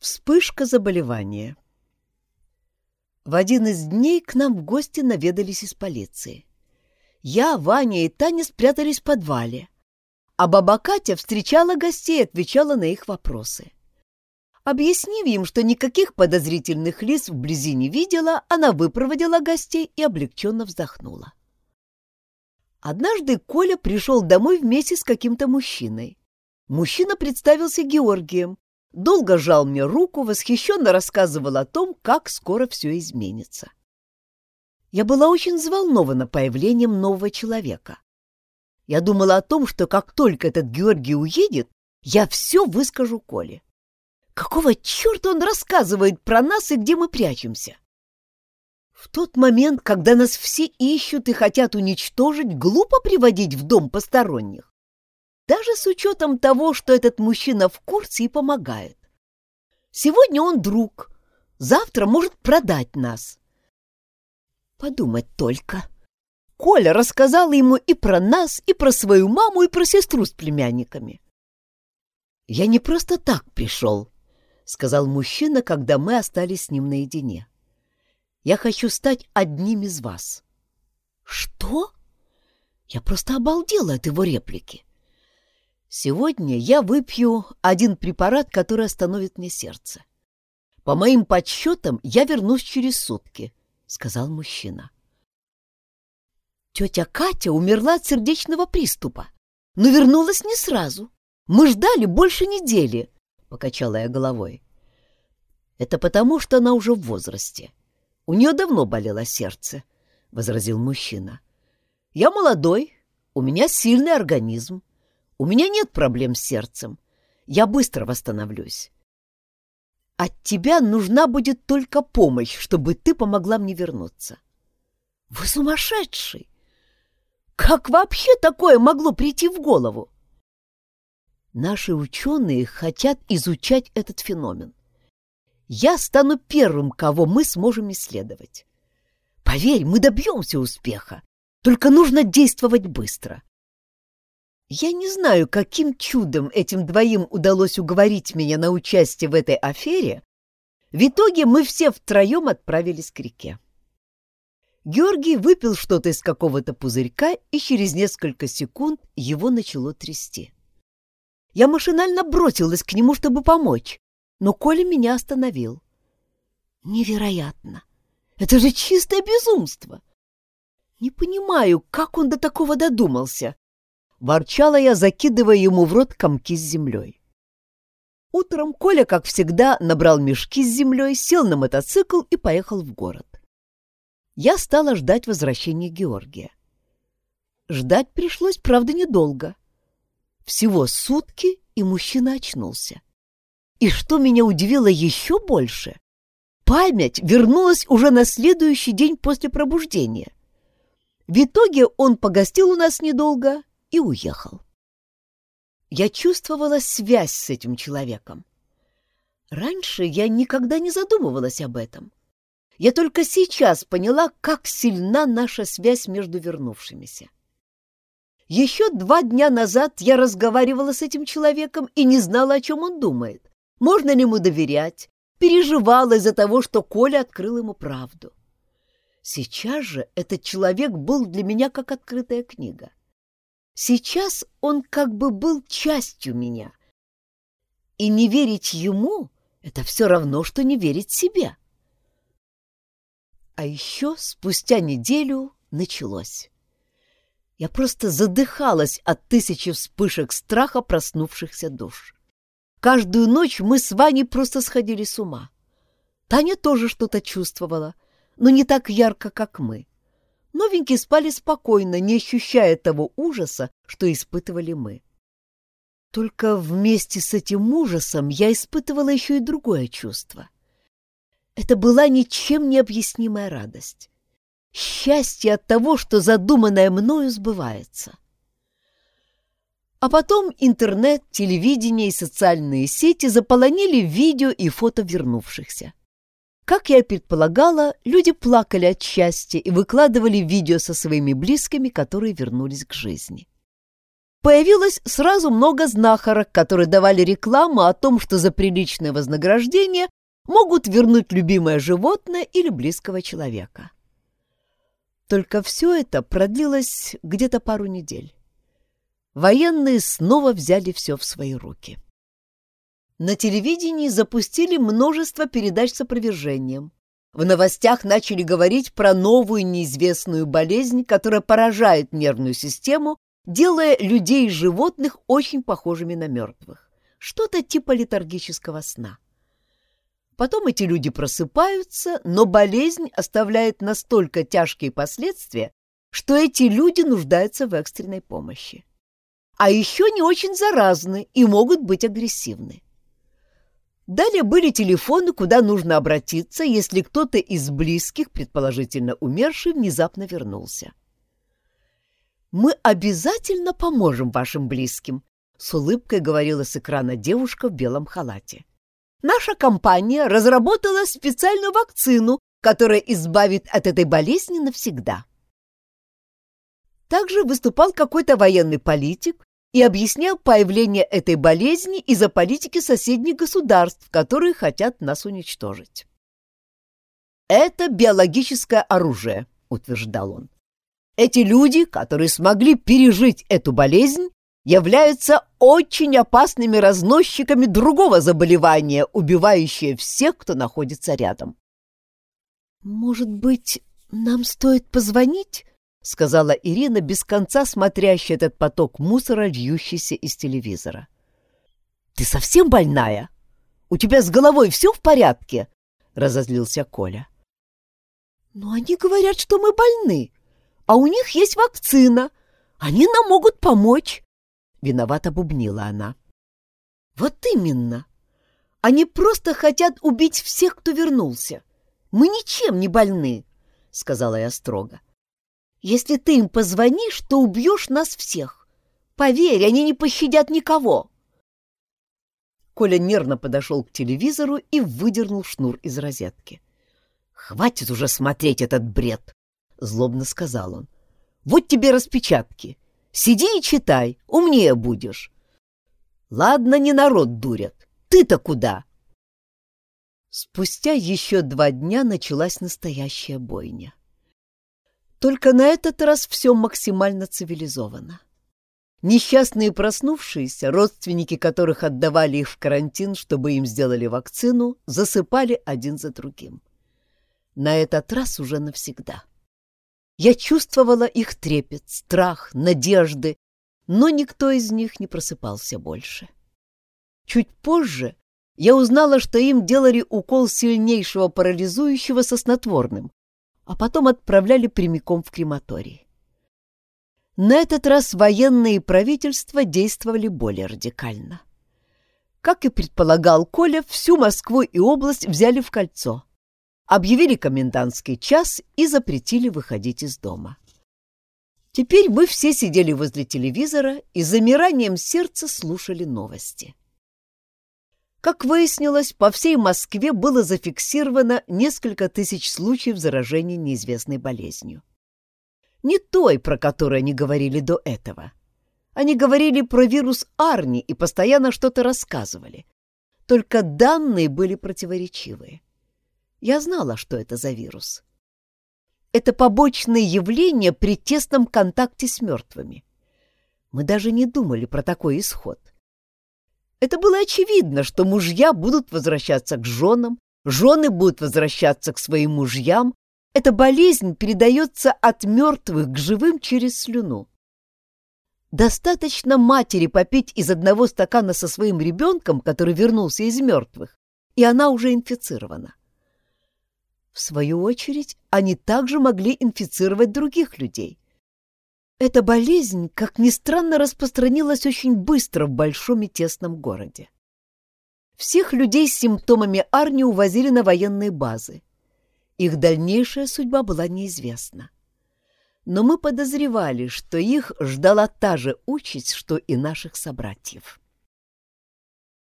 Вспышка заболевания. В один из дней к нам в гости наведались из полиции. Я, Ваня и Таня спрятались в подвале, а баба Катя встречала гостей и отвечала на их вопросы. Объяснив им, что никаких подозрительных лиц вблизи не видела, она выпроводила гостей и облегченно вздохнула. Однажды Коля пришел домой вместе с каким-то мужчиной. Мужчина представился Георгием, долго жал мне руку, восхищенно рассказывал о том, как скоро все изменится. Я была очень взволнована появлением нового человека. Я думала о том, что как только этот Георгий уедет, я все выскажу Коле. Какого черта он рассказывает про нас и где мы прячемся? В тот момент, когда нас все ищут и хотят уничтожить, глупо приводить в дом посторонних. Даже с учетом того, что этот мужчина в курсе и помогает. Сегодня он друг, завтра может продать нас. Подумать только. Коля рассказал ему и про нас, и про свою маму, и про сестру с племянниками. «Я не просто так пришел», — сказал мужчина, когда мы остались с ним наедине. «Я хочу стать одним из вас». «Что?» Я просто обалдела от его реплики. Сегодня я выпью один препарат, который остановит мне сердце. По моим подсчетам, я вернусь через сутки, — сказал мужчина. Тетя Катя умерла от сердечного приступа, но вернулась не сразу. Мы ждали больше недели, — покачала я головой. Это потому, что она уже в возрасте. У нее давно болело сердце, — возразил мужчина. Я молодой, у меня сильный организм. У меня нет проблем с сердцем. Я быстро восстановлюсь. От тебя нужна будет только помощь, чтобы ты помогла мне вернуться. Вы сумасшедший! Как вообще такое могло прийти в голову? Наши ученые хотят изучать этот феномен. Я стану первым, кого мы сможем исследовать. Поверь, мы добьемся успеха. Только нужно действовать быстро. Я не знаю, каким чудом этим двоим удалось уговорить меня на участие в этой афере. В итоге мы все втроем отправились к реке. Георгий выпил что-то из какого-то пузырька, и через несколько секунд его начало трясти. Я машинально бросилась к нему, чтобы помочь, но Коля меня остановил. Невероятно! Это же чистое безумство! Не понимаю, как он до такого додумался, Ворчала я, закидывая ему в рот комки с землей. Утром Коля, как всегда, набрал мешки с землей, сел на мотоцикл и поехал в город. Я стала ждать возвращения Георгия. Ждать пришлось, правда, недолго. Всего сутки, и мужчина очнулся. И что меня удивило еще больше, память вернулась уже на следующий день после пробуждения. В итоге он погостил у нас недолго и уехал. Я чувствовала связь с этим человеком. Раньше я никогда не задумывалась об этом. Я только сейчас поняла, как сильна наша связь между вернувшимися. Еще два дня назад я разговаривала с этим человеком и не знала, о чем он думает. Можно ли ему доверять? Переживала из-за того, что Коля открыл ему правду. Сейчас же этот человек был для меня как открытая книга. Сейчас он как бы был частью меня. И не верить ему — это все равно, что не верить себе. А еще спустя неделю началось. Я просто задыхалась от тысячи вспышек страха проснувшихся душ. Каждую ночь мы с Ваней просто сходили с ума. Таня тоже что-то чувствовала, но не так ярко, как мы. Новенькие спали спокойно, не ощущая того ужаса, что испытывали мы. Только вместе с этим ужасом я испытывала еще и другое чувство. Это была ничем не объяснимая радость. Счастье от того, что задуманное мною сбывается. А потом интернет, телевидение и социальные сети заполонили видео и фото вернувшихся. Как я и предполагала, люди плакали от счастья и выкладывали видео со своими близкими, которые вернулись к жизни. появилось сразу много знахарок, которые давали рекламу о том, что за приличное вознаграждение могут вернуть любимое животное или близкого человека. Только все это продлилось где-то пару недель. Военные снова взяли все в свои руки. На телевидении запустили множество передач с опровержением. В новостях начали говорить про новую неизвестную болезнь, которая поражает нервную систему, делая людей и животных очень похожими на мертвых. Что-то типа летаргического сна. Потом эти люди просыпаются, но болезнь оставляет настолько тяжкие последствия, что эти люди нуждаются в экстренной помощи. А еще не очень заразны и могут быть агрессивны. Далее были телефоны, куда нужно обратиться, если кто-то из близких, предположительно умерший, внезапно вернулся. «Мы обязательно поможем вашим близким», — с улыбкой говорила с экрана девушка в белом халате. «Наша компания разработала специальную вакцину, которая избавит от этой болезни навсегда». Также выступал какой-то военный политик, и объяснял появление этой болезни из-за политики соседних государств, которые хотят нас уничтожить. «Это биологическое оружие», — утверждал он. «Эти люди, которые смогли пережить эту болезнь, являются очень опасными разносчиками другого заболевания, убивающее всех, кто находится рядом». «Может быть, нам стоит позвонить?» — сказала Ирина, без конца смотрящая этот поток мусора, льющийся из телевизора. «Ты совсем больная? У тебя с головой все в порядке?» — разозлился Коля. «Но они говорят, что мы больны, а у них есть вакцина. Они нам могут помочь!» — виновато бубнила она. «Вот именно! Они просто хотят убить всех, кто вернулся. Мы ничем не больны!» — сказала я строго. — если ты им позвонишь, то убьешь нас всех. Поверь, они не пощадят никого. Коля нервно подошел к телевизору и выдернул шнур из розетки. «Хватит уже смотреть этот бред!» — злобно сказал он. «Вот тебе распечатки. Сиди и читай, умнее будешь». «Ладно, не народ дурят. Ты-то куда?» Спустя еще два дня началась настоящая бойня. Только на этот раз все максимально цивилизовано. Несчастные проснувшиеся, родственники которых отдавали их в карантин, чтобы им сделали вакцину, засыпали один за другим. На этот раз уже навсегда. Я чувствовала их трепет, страх, надежды, но никто из них не просыпался больше. Чуть позже я узнала, что им делали укол сильнейшего парализующего со снотворным, а потом отправляли прямиком в крематорий. На этот раз военные и правительство действовали более радикально. Как и предполагал Коля, всю Москву и область взяли в кольцо, объявили комендантский час и запретили выходить из дома. Теперь мы все сидели возле телевизора и замиранием сердца слушали новости. Как выяснилось, по всей Москве было зафиксировано несколько тысяч случаев заражения неизвестной болезнью. Не той, про которую они говорили до этого. Они говорили про вирус Арни и постоянно что-то рассказывали. Только данные были противоречивые. Я знала, что это за вирус. Это побочное явление при тесном контакте с мертвыми. Мы даже не думали про такой исход. Это было очевидно, что мужья будут возвращаться к женам, жены будут возвращаться к своим мужьям. Эта болезнь передается от мертвых к живым через слюну. Достаточно матери попить из одного стакана со своим ребенком, который вернулся из мертвых, и она уже инфицирована. В свою очередь, они также могли инфицировать других людей. Эта болезнь, как ни странно, распространилась очень быстро в большом и тесном городе. Всех людей с симптомами Арни увозили на военные базы. Их дальнейшая судьба была неизвестна. Но мы подозревали, что их ждала та же участь, что и наших собратьев.